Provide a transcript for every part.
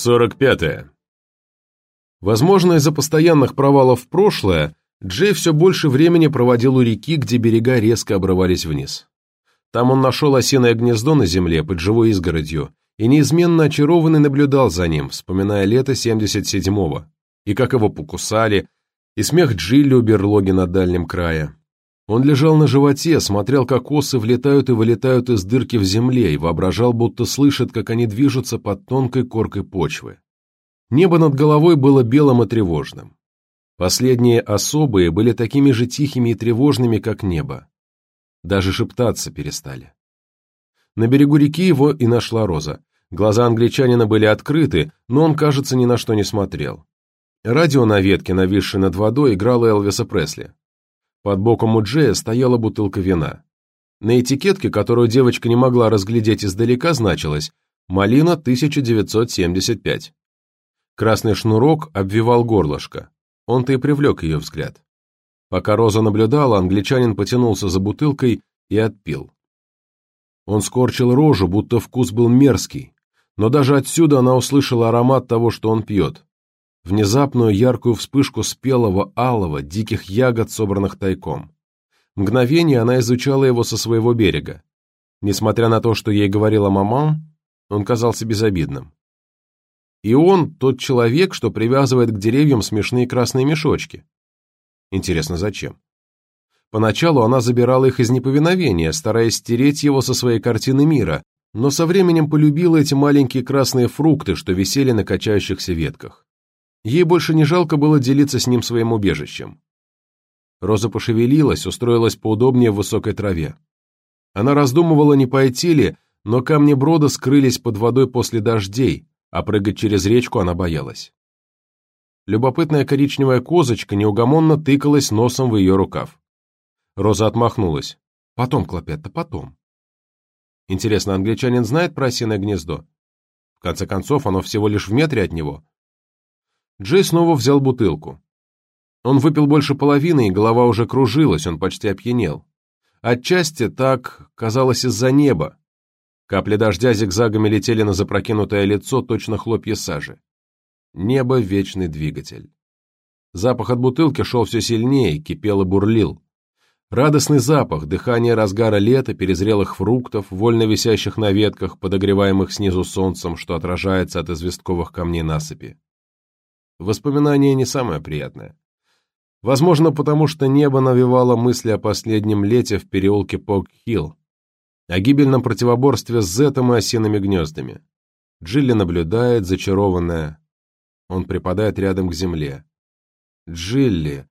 45. -е. Возможно, из-за постоянных провалов в прошлое, Джей все больше времени проводил у реки, где берега резко обрывались вниз. Там он нашел осиное гнездо на земле под живой изгородью и неизменно очарованный наблюдал за ним, вспоминая лето 77-го, и как его покусали, и смех Джилли у берлоги на дальнем крае. Он лежал на животе, смотрел, как осы влетают и вылетают из дырки в земле, и воображал, будто слышит, как они движутся под тонкой коркой почвы. Небо над головой было белым и тревожным. Последние особые были такими же тихими и тревожными, как небо. Даже шептаться перестали. На берегу реки его и нашла Роза. Глаза англичанина были открыты, но он, кажется, ни на что не смотрел. Радио на ветке, нависшее над водой, играло Элвиса Пресли. Под боком у Джея стояла бутылка вина. На этикетке, которую девочка не могла разглядеть издалека, значилось «Малина 1975». Красный шнурок обвивал горлышко. Он-то и привлек ее взгляд. Пока Роза наблюдала, англичанин потянулся за бутылкой и отпил. Он скорчил рожу, будто вкус был мерзкий, но даже отсюда она услышала аромат того, что он пьет. Внезапную яркую вспышку спелого, алого, диких ягод, собранных тайком. Мгновение она изучала его со своего берега. Несмотря на то, что ей говорила маман, он казался безобидным. И он тот человек, что привязывает к деревьям смешные красные мешочки. Интересно, зачем? Поначалу она забирала их из неповиновения, стараясь стереть его со своей картины мира, но со временем полюбила эти маленькие красные фрукты, что висели на качающихся ветках. Ей больше не жалко было делиться с ним своим убежищем. Роза пошевелилась, устроилась поудобнее в высокой траве. Она раздумывала, не пойти ли, но камни брода скрылись под водой после дождей, а прыгать через речку она боялась. Любопытная коричневая козочка неугомонно тыкалась носом в ее рукав. Роза отмахнулась. «Потом, Клопетта, потом». Интересно, англичанин знает про осиное гнездо? В конце концов, оно всего лишь в метре от него. Джей снова взял бутылку. Он выпил больше половины, и голова уже кружилась, он почти опьянел. Отчасти так казалось из-за неба, Капли дождя зигзагами летели на запрокинутое лицо, точно хлопья сажи. Небо — вечный двигатель. Запах от бутылки шел все сильнее, кипел и бурлил. Радостный запах, дыхание разгара лета, перезрелых фруктов, вольно висящих на ветках, подогреваемых снизу солнцем, что отражается от известковых камней насыпи. Воспоминание не самое приятное. Возможно, потому что небо навевало мысли о последнем лете в переулке Пок-Хилл, о гибельном противоборстве с Зетом и осиными гнездами. Джилли наблюдает, зачарованная. Он припадает рядом к земле. Джилли.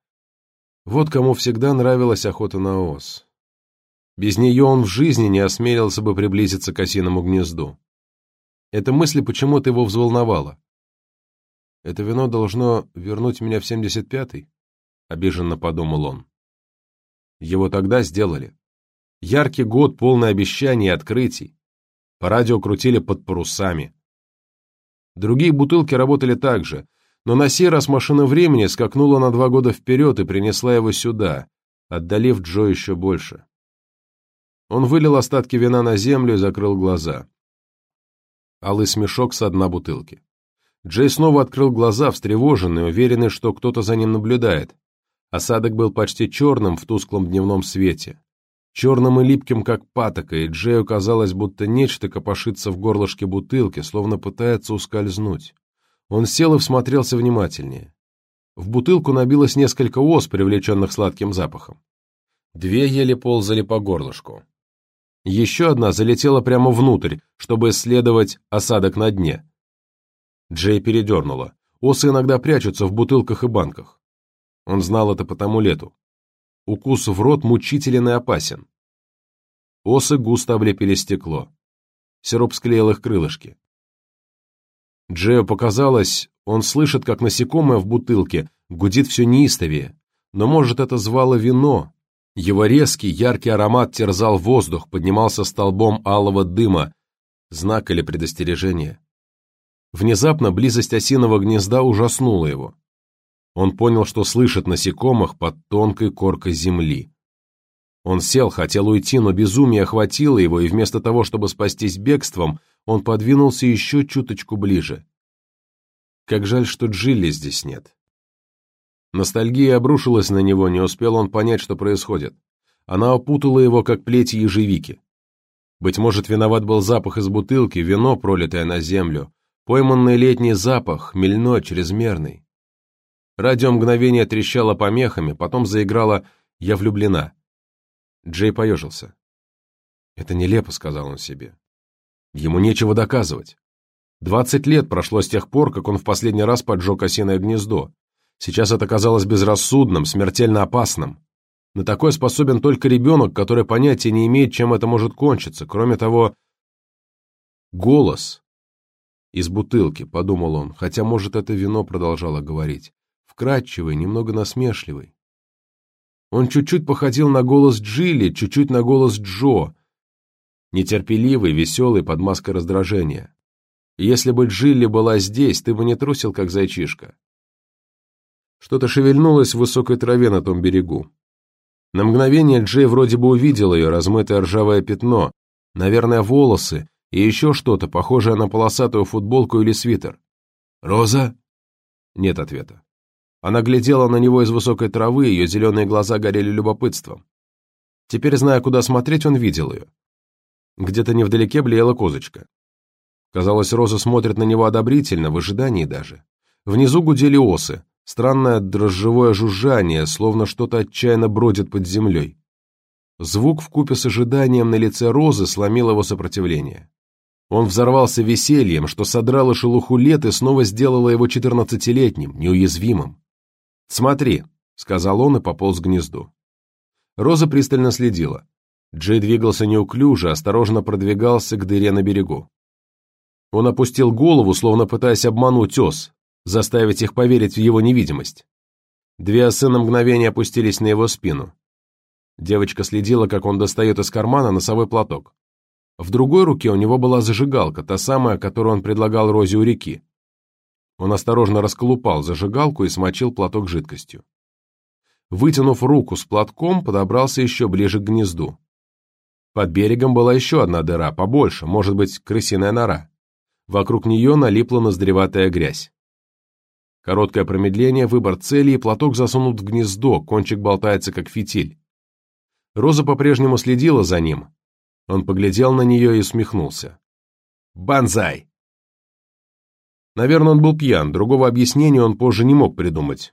Вот кому всегда нравилась охота на ос. Без нее он в жизни не осмелился бы приблизиться к осиному гнезду. Эта мысль почему-то его взволновала. «Это вино должно вернуть меня в 75-й», — обиженно подумал он. Его тогда сделали. Яркий год, полный обещаний и открытий. По радио крутили под парусами. Другие бутылки работали так же, но на сей раз машина времени скакнула на два года вперед и принесла его сюда, отдалив Джо еще больше. Он вылил остатки вина на землю и закрыл глаза. Алый смешок со дна бутылки. Джей снова открыл глаза, встревоженный, уверенный, что кто-то за ним наблюдает. Осадок был почти черным в тусклом дневном свете черным и липким, как патока, и Джею казалось, будто нечто копошится в горлышке бутылки, словно пытается ускользнуть. Он сел и всмотрелся внимательнее. В бутылку набилось несколько ос, привлеченных сладким запахом. Две еле ползали по горлышку. Еще одна залетела прямо внутрь, чтобы исследовать осадок на дне. Джей передернула. Осы иногда прячутся в бутылках и банках. Он знал это по тому лету. Укус в рот мучителен и опасен. Осы густо облепили стекло. Сироп склеил их крылышки. Джео показалось, он слышит, как насекомое в бутылке гудит все неистовее, но, может, это звало вино. Его резкий, яркий аромат терзал воздух, поднимался столбом алого дыма, знак или предостережение. Внезапно близость осиного гнезда ужаснула его. Он понял, что слышит насекомых под тонкой коркой земли. Он сел, хотел уйти, но безумие охватило его, и вместо того, чтобы спастись бегством, он подвинулся еще чуточку ближе. Как жаль, что Джилли здесь нет. Ностальгия обрушилась на него, не успел он понять, что происходит. Она опутала его, как плети ежевики. Быть может, виноват был запах из бутылки, вино, пролитое на землю, пойманный летний запах, хмельной, чрезмерный. Радио мгновение трещало помехами, потом заиграла «Я влюблена». Джей поежился. «Это нелепо», — сказал он себе. Ему нечего доказывать. Двадцать лет прошло с тех пор, как он в последний раз поджег осиное гнездо. Сейчас это казалось безрассудным, смертельно опасным. На такое способен только ребенок, который понятия не имеет, чем это может кончиться. Кроме того, голос из бутылки, подумал он, хотя, может, это вино продолжало говорить. Вкрадчивый, немного насмешливый. Он чуть-чуть походил на голос Джилли, чуть-чуть на голос Джо, нетерпеливый, веселый, под маской раздражения. Если бы Джилли была здесь, ты бы не трусил, как зайчишка. Что-то шевельнулось в высокой траве на том берегу. На мгновение Джей вроде бы увидел ее, размытое ржавое пятно, наверное, волосы и еще что-то, похожее на полосатую футболку или свитер. «Роза?» Нет ответа. Она глядела на него из высокой травы, ее зеленые глаза горели любопытством. Теперь, зная, куда смотреть, он видел ее. Где-то невдалеке блеяла козочка. Казалось, Роза смотрит на него одобрительно, в ожидании даже. Внизу гудели осы, странное дрожжевое жужжание, словно что-то отчаянно бродит под землей. Звук вкупе с ожиданием на лице Розы сломил его сопротивление. Он взорвался весельем, что содрало шелуху лет и снова сделало его четырнадцатилетним, неуязвимым. «Смотри», — сказал он и пополз к гнезду. Роза пристально следила. Джей двигался неуклюже, осторожно продвигался к дыре на берегу. Он опустил голову, словно пытаясь обмануть ос, заставить их поверить в его невидимость. Две осы на мгновение опустились на его спину. Девочка следила, как он достает из кармана носовой платок. В другой руке у него была зажигалка, та самая, которую он предлагал Розе у реки. Он осторожно расколупал зажигалку и смочил платок жидкостью. Вытянув руку с платком, подобрался еще ближе к гнезду. Под берегом была еще одна дыра, побольше, может быть, крысиная нора. Вокруг нее налипла ноздреватая грязь. Короткое промедление, выбор цели, и платок засунут в гнездо, кончик болтается, как фитиль. Роза по-прежнему следила за ним. Он поглядел на нее и усмехнулся. «Банзай!» Наверное, он был пьян, другого объяснения он позже не мог придумать.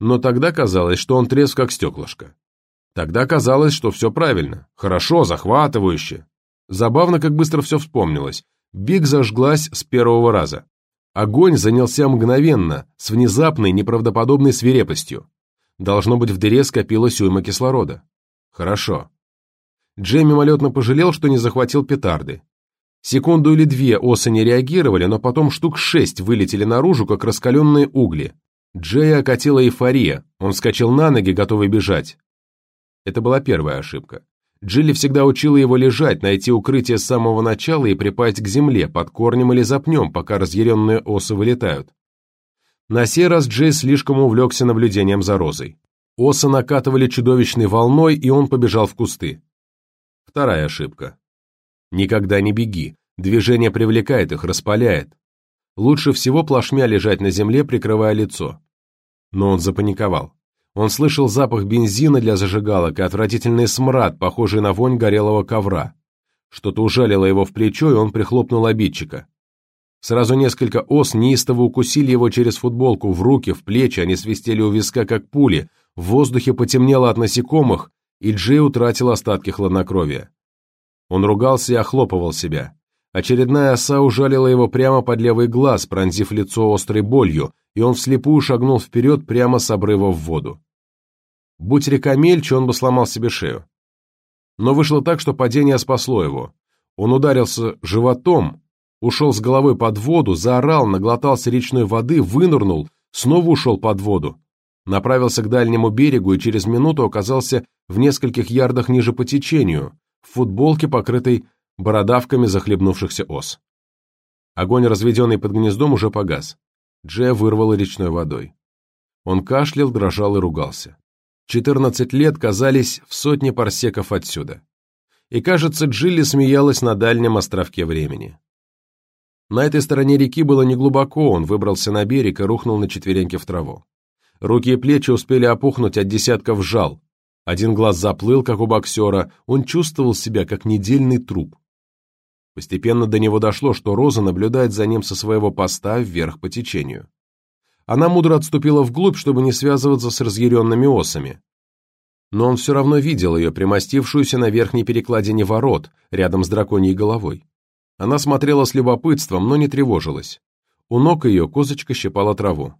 Но тогда казалось, что он трезв, как стеклышко. Тогда казалось, что все правильно, хорошо, захватывающе. Забавно, как быстро все вспомнилось. Биг зажглась с первого раза. Огонь занялся мгновенно, с внезапной, неправдоподобной свирепостью. Должно быть, в дыре скопилась уйма кислорода. Хорошо. Джей мимолетно пожалел, что не захватил петарды. Секунду или две осы не реагировали, но потом штук шесть вылетели наружу, как раскаленные угли. Джея окатила эйфория, он вскочил на ноги, готовый бежать. Это была первая ошибка. Джилли всегда учила его лежать, найти укрытие с самого начала и припасть к земле, под корнем или запнем, пока разъяренные осы вылетают. На сей раз Джей слишком увлекся наблюдением за розой. Осы накатывали чудовищной волной, и он побежал в кусты. Вторая ошибка. Никогда не беги. Движение привлекает их, распаляет. Лучше всего плашмя лежать на земле, прикрывая лицо. Но он запаниковал. Он слышал запах бензина для зажигалок и отвратительный смрад, похожий на вонь горелого ковра. Что-то ужалило его в плечо, и он прихлопнул обидчика. Сразу несколько ос неистово укусили его через футболку, в руки, в плечи, они свистели у виска, как пули, в воздухе потемнело от насекомых, и Джей утратил остатки хладнокровия. Он ругался и охлопывал себя. Очередная оса ужалила его прямо под левый глаз, пронзив лицо острой болью, и он вслепую шагнул вперед прямо с обрыва в воду. Будь река мельче, он бы сломал себе шею. Но вышло так, что падение спасло его. Он ударился животом, ушел с головой под воду, заорал, наглотался речной воды, вынырнул, снова ушел под воду, направился к дальнему берегу и через минуту оказался в нескольких ярдах ниже по течению, в футболке, покрытой бородавками захлебнувшихся ос. Огонь, разведенный под гнездом, уже погас. Джея вырвало речной водой. Он кашлял, дрожал и ругался. Четырнадцать лет казались в сотне парсеков отсюда. И, кажется, Джилли смеялась на дальнем островке времени. На этой стороне реки было неглубоко, он выбрался на берег и рухнул на четвереньки в траву. Руки и плечи успели опухнуть от десятков жал. Один глаз заплыл, как у боксера, он чувствовал себя, как недельный труп. Постепенно до него дошло, что Роза наблюдает за ним со своего поста вверх по течению. Она мудро отступила вглубь, чтобы не связываться с разъяренными осами. Но он все равно видел ее, примостившуюся на верхней перекладине ворот, рядом с драконьей головой. Она смотрела с любопытством, но не тревожилась. У ног ее козочка щипала траву.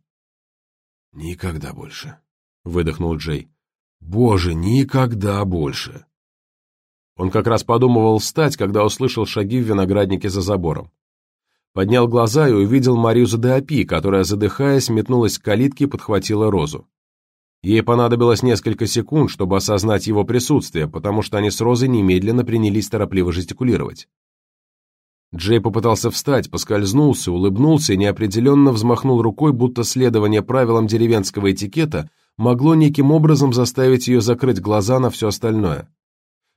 «Никогда больше», — выдохнул Джей. «Боже, никогда больше!» Он как раз подумывал встать, когда услышал шаги в винограднике за забором. Поднял глаза и увидел Маризу Деопи, которая, задыхаясь, метнулась к калитке и подхватила Розу. Ей понадобилось несколько секунд, чтобы осознать его присутствие, потому что они с Розой немедленно принялись торопливо жестикулировать. Джей попытался встать, поскользнулся, улыбнулся и неопределенно взмахнул рукой, будто следование правилам деревенского этикета могло неким образом заставить ее закрыть глаза на все остальное.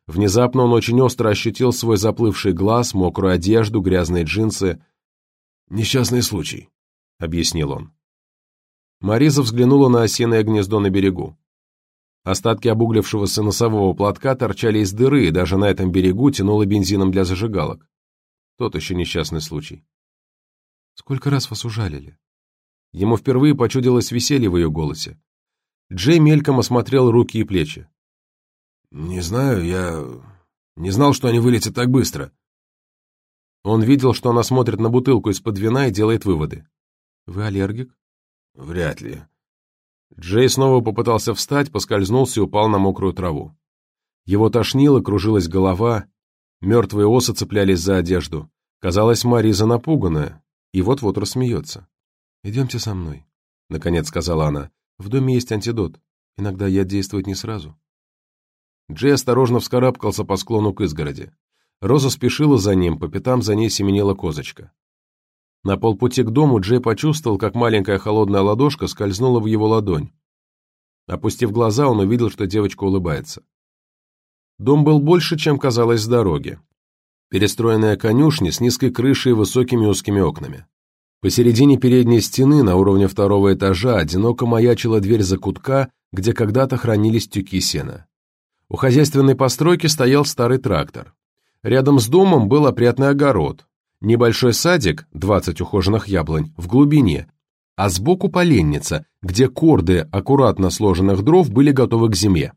Внезапно он очень остро ощутил свой заплывший глаз, мокрую одежду, грязные джинсы. «Несчастный случай», — объяснил он. Мариза взглянула на осиное гнездо на берегу. Остатки обуглившегося носового платка торчали из дыры, и даже на этом берегу тянуло бензином для зажигалок. Тот еще несчастный случай. «Сколько раз вас ужалили?» Ему впервые почудилось веселье в ее голосе. Джей мельком осмотрел руки и плечи. «Не знаю, я не знал, что они вылетят так быстро». Он видел, что она смотрит на бутылку из-под вина и делает выводы. «Вы аллергик?» «Вряд ли». Джей снова попытался встать, поскользнулся и упал на мокрую траву. Его тошнило, кружилась голова, Мертвые осы цеплялись за одежду. Казалось, Мариза напуганная, и вот-вот рассмеется. «Идемте со мной», — наконец сказала она. «В доме есть антидот. Иногда яд действует не сразу». Джей осторожно вскарабкался по склону к изгороди. Роза спешила за ним, по пятам за ней семенила козочка. На полпути к дому Джей почувствовал, как маленькая холодная ладошка скользнула в его ладонь. Опустив глаза, он увидел, что девочка улыбается. Дом был больше, чем казалось с дороги. Перестроенная конюшня с низкой крышей и высокими узкими окнами. Посередине передней стены на уровне второго этажа одиноко маячила дверь закутка, где когда-то хранились тюки сена. У хозяйственной постройки стоял старый трактор. Рядом с домом был опрятный огород, небольшой садик, 20 ухоженных яблонь, в глубине, а сбоку поленница, где корды аккуратно сложенных дров были готовы к зиме.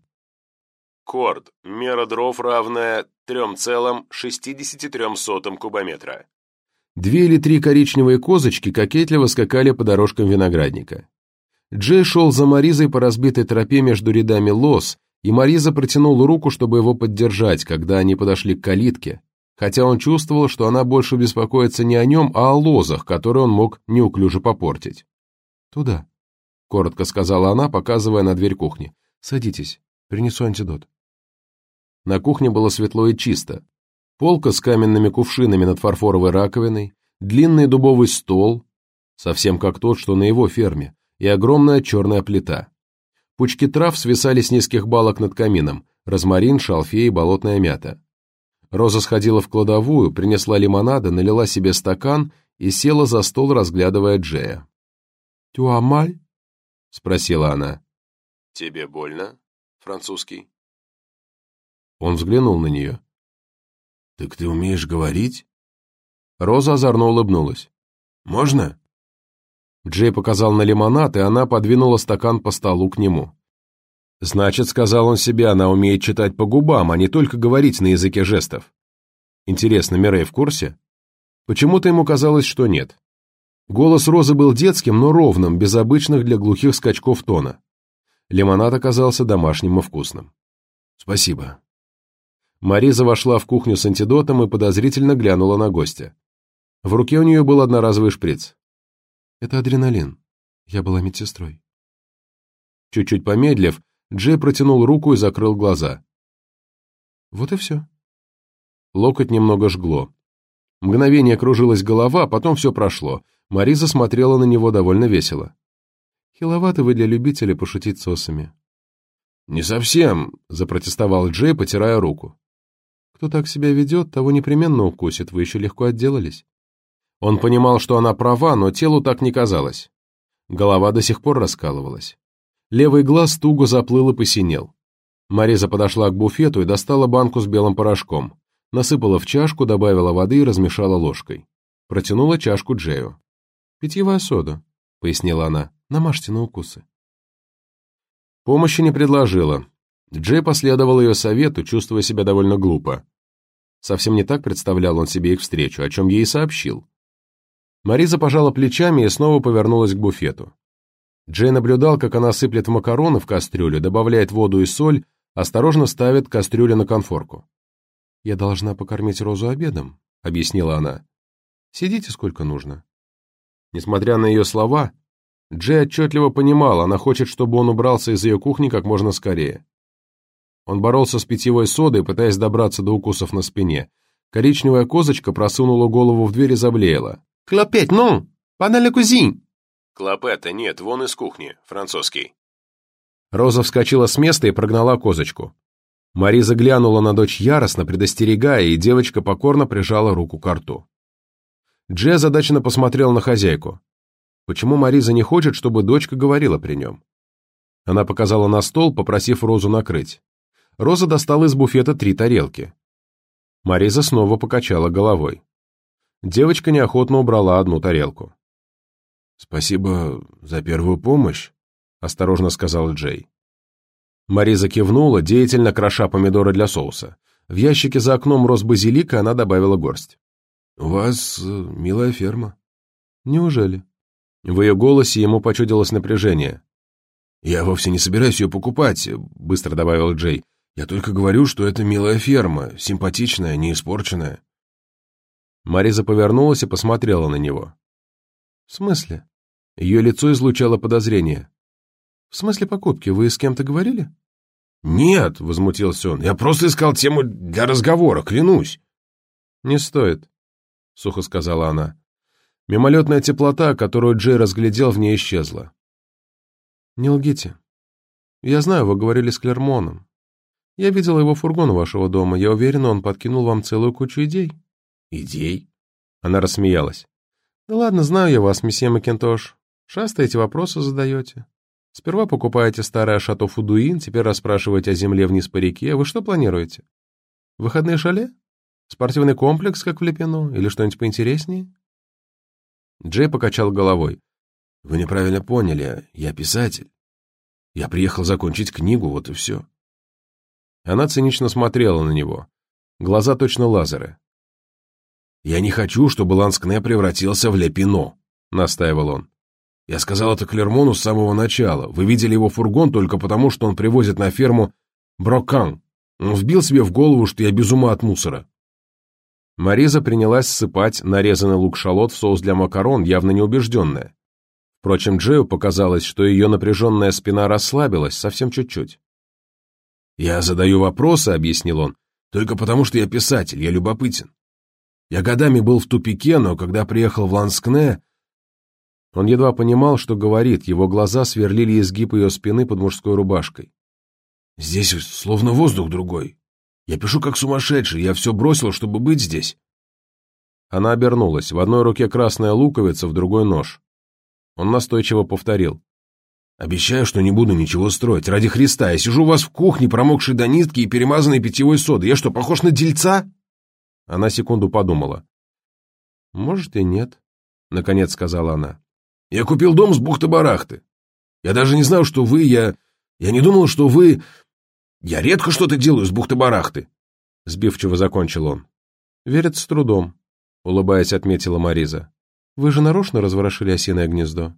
Корд. Мера дров равная 3,63 кубометра. Две или три коричневые козочки кокетливо скакали по дорожкам виноградника. Джей шел за Маризой по разбитой тропе между рядами лос, и Мариза протянула руку, чтобы его поддержать, когда они подошли к калитке, хотя он чувствовал, что она больше беспокоится не о нем, а о лозах, которые он мог неуклюже попортить. «Туда», — коротко сказала она, показывая на дверь кухни. «Садитесь, принесу антидот». На кухне было светло и чисто. Полка с каменными кувшинами над фарфоровой раковиной, длинный дубовый стол, совсем как тот, что на его ферме, и огромная черная плита. Пучки трав свисали с низких балок над камином, розмарин, шалфей и болотная мята. Роза сходила в кладовую, принесла лимонада, налила себе стакан и села за стол, разглядывая Джея. «Тюамаль?» — спросила она. «Тебе больно?» — французский. Он взглянул на нее. «Так ты умеешь говорить?» Роза озорно улыбнулась. «Можно?» Джей показал на лимонад, и она подвинула стакан по столу к нему. «Значит, — сказал он себе, — она умеет читать по губам, а не только говорить на языке жестов. Интересно, Мирей в курсе?» Почему-то ему казалось, что нет. Голос Розы был детским, но ровным, без обычных для глухих скачков тона. Лимонад оказался домашним и вкусным. «Спасибо», Мариза вошла в кухню с антидотом и подозрительно глянула на гостя. В руке у нее был одноразовый шприц. «Это адреналин. Я была медсестрой». Чуть-чуть помедлив, Джей протянул руку и закрыл глаза. Вот и все. Локоть немного жгло. Мгновение кружилась голова, потом все прошло. Мариза смотрела на него довольно весело. «Хиловато вы для любителя пошутить с осами». «Не совсем», — запротестовал Джей, потирая руку. Кто так себя ведет, того непременно укусит, вы еще легко отделались. Он понимал, что она права, но телу так не казалось. Голова до сих пор раскалывалась. Левый глаз туго заплыл и посинел. Мариза подошла к буфету и достала банку с белым порошком. Насыпала в чашку, добавила воды и размешала ложкой. Протянула чашку Джею. «Питьевая сода», — пояснила она. «Намажьте на укусы». Помощи не предложила. Джей последовал ее совету, чувствуя себя довольно глупо. Совсем не так представлял он себе их встречу, о чем ей сообщил. Мариза пожала плечами и снова повернулась к буфету. Джей наблюдал, как она сыплет макароны в кастрюлю, добавляет воду и соль, осторожно ставит кастрюлю на конфорку. «Я должна покормить Розу обедом», — объяснила она. «Сидите сколько нужно». Несмотря на ее слова, Джей отчетливо понимал, она хочет, чтобы он убрался из ее кухни как можно скорее. Он боролся с питьевой содой, пытаясь добраться до укусов на спине. Коричневая козочка просунула голову в дверь и заблеяла. «Клопеть, ну! Панель кузин!» «Клопета нет, вон из кухни, французский». Роза вскочила с места и прогнала козочку. Мариза глянула на дочь яростно, предостерегая, и девочка покорно прижала руку к рту. Дже задачно посмотрел на хозяйку. Почему Мариза не хочет, чтобы дочка говорила при нем? Она показала на стол, попросив Розу накрыть. Роза достала из буфета три тарелки. Мариза снова покачала головой. Девочка неохотно убрала одну тарелку. «Спасибо за первую помощь», — осторожно сказал Джей. Мариза кивнула, деятельно кроша помидоры для соуса. В ящике за окном рос базилик, и она добавила горсть. «У вас э, милая ферма». «Неужели?» В ее голосе ему почудилось напряжение. «Я вовсе не собираюсь ее покупать», — быстро добавил Джей. Я только говорю, что это милая ферма, симпатичная, не испорченная. Мариза повернулась и посмотрела на него. «В смысле?» Ее лицо излучало подозрение. «В смысле покупки? Вы с кем-то говорили?» «Нет», — возмутился он, — «я просто искал тему для разговора, клянусь». «Не стоит», — сухо сказала она. Мимолетная теплота, которую Джей разглядел, в ней исчезла. «Не лгите. Я знаю, вы говорили с Клермоном. Я видела его фургон у вашего дома. Я уверена, он подкинул вам целую кучу идей». «Идей?» Она рассмеялась. «Да ладно, знаю я вас, месье Макинтош. Шастаете, вопросы задаете. Сперва покупаете старое шато Фудуин, теперь расспрашиваете о земле вниз по реке. Вы что планируете? Выходные шале? Спортивный комплекс, как в Лепино? Или что-нибудь поинтереснее?» Джей покачал головой. «Вы неправильно поняли. Я писатель. Я приехал закончить книгу, вот и все. Она цинично смотрела на него. Глаза точно лазеры. «Я не хочу, чтобы Ланскне превратился в Лепино», — настаивал он. «Я сказал это Клермону с самого начала. Вы видели его фургон только потому, что он привозит на ферму Брокан. Он вбил себе в голову, что я без ума от мусора». Мариза принялась ссыпать нарезанный лук-шалот в соус для макарон, явно неубежденная. Впрочем, Джею показалось, что ее напряженная спина расслабилась совсем чуть-чуть. «Я задаю вопросы», — объяснил он, — «только потому, что я писатель, я любопытен. Я годами был в тупике, но когда приехал в Ланскне...» Он едва понимал, что говорит, его глаза сверлили изгиб ее спины под мужской рубашкой. «Здесь словно воздух другой. Я пишу как сумасшедший, я все бросил, чтобы быть здесь». Она обернулась, в одной руке красная луковица, в другой нож. Он настойчиво повторил. Обещаю, что не буду ничего строить. Ради Христа, я сижу у вас в кухне, промокшей до нитки и перемазанной питьевой соды. Я что, похож на дельца?» Она секунду подумала. «Может, и нет», — наконец сказала она. «Я купил дом с бухты-барахты. Я даже не знал, что вы... Я... Я не думал, что вы... Я редко что-то делаю с бухты-барахты», — сбивчиво закончил он. «Верит с трудом», — улыбаясь, отметила Мариза. «Вы же нарочно разворошили осиное гнездо?»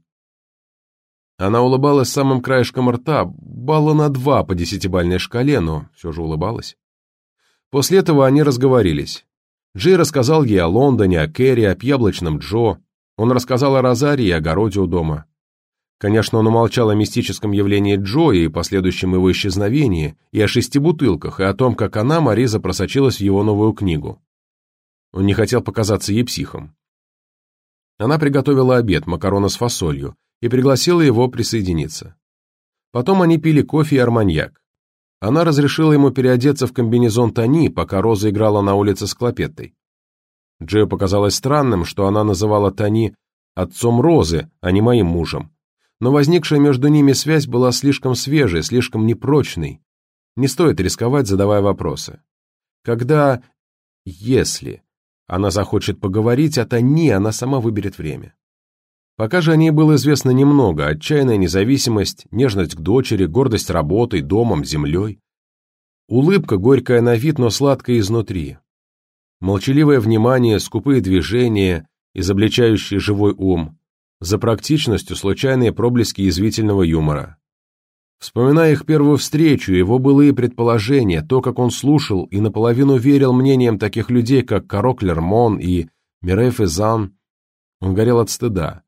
Она улыбалась самым краешком рта, балла на два по десятибальной шкале, но все же улыбалась. После этого они разговорились. Джей рассказал ей о Лондоне, о Кэрри, о яблочном Джо. Он рассказал о Розарии и огороде у дома. Конечно, он умолчал о мистическом явлении Джо и последующем его исчезновении, и о шести бутылках, и о том, как она, Мариза, просочилась в его новую книгу. Он не хотел показаться ей психом. Она приготовила обед, макароны с фасолью, и пригласила его присоединиться. Потом они пили кофе и арманьяк. Она разрешила ему переодеться в комбинезон Тони, пока Роза играла на улице с Клопеттой. Джею показалось странным, что она называла Тони отцом Розы, а не моим мужем. Но возникшая между ними связь была слишком свежей, слишком непрочной. Не стоит рисковать, задавая вопросы. Когда, если она захочет поговорить, а Тони она сама выберет время. Пока же о ней было известно немного, отчаянная независимость, нежность к дочери, гордость работой, домом, землей. Улыбка, горькая на вид, но сладкая изнутри. Молчаливое внимание, скупые движения, изобличающие живой ум. За практичностью случайные проблески язвительного юмора. Вспоминая их первую встречу, его былые предположения, то, как он слушал и наполовину верил мнениям таких людей, как Карок Лермон и Мирей Фезан, он горел от стыда.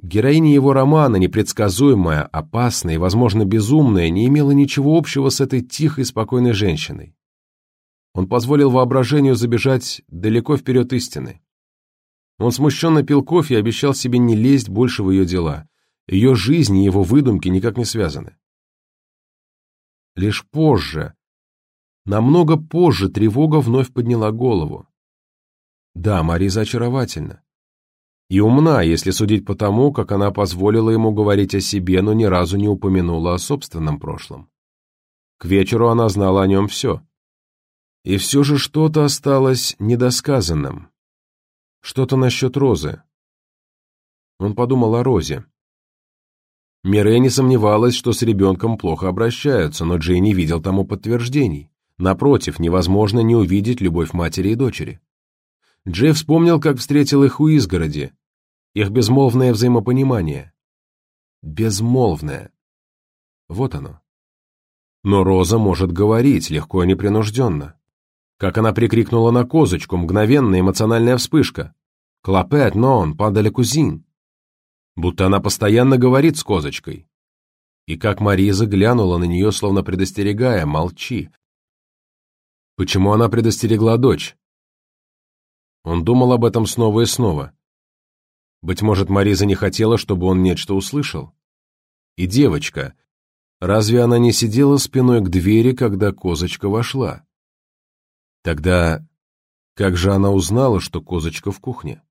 Героиня его романа, непредсказуемая, опасная и, возможно, безумная, не имела ничего общего с этой тихой, спокойной женщиной. Он позволил воображению забежать далеко вперед истины. Он смущенно пил кофе и обещал себе не лезть больше в ее дела. Ее жизнь и его выдумки никак не связаны. Лишь позже, намного позже, тревога вновь подняла голову. Да, Мариза очаровательна и умна, если судить по тому, как она позволила ему говорить о себе, но ни разу не упомянула о собственном прошлом. К вечеру она знала о нем все. И все же что-то осталось недосказанным. Что-то насчет Розы. Он подумал о Розе. Мире не сомневалась, что с ребенком плохо обращаются, но Джей не видел тому подтверждений. Напротив, невозможно не увидеть любовь матери и дочери. Джей вспомнил, как встретил их у изгороди, их безмолвное взаимопонимание. Безмолвное. Вот оно. Но Роза может говорить, легко и непринужденно. Как она прикрикнула на козочку, мгновенная эмоциональная вспышка. «Клопет, нон, падали кузин». Будто она постоянно говорит с козочкой. И как Мариза глянула на нее, словно предостерегая, молчи. Почему она предостерегла дочь? Он думал об этом снова и снова. Быть может, Мариза не хотела, чтобы он нечто услышал. И девочка. Разве она не сидела спиной к двери, когда козочка вошла? Тогда как же она узнала, что козочка в кухне?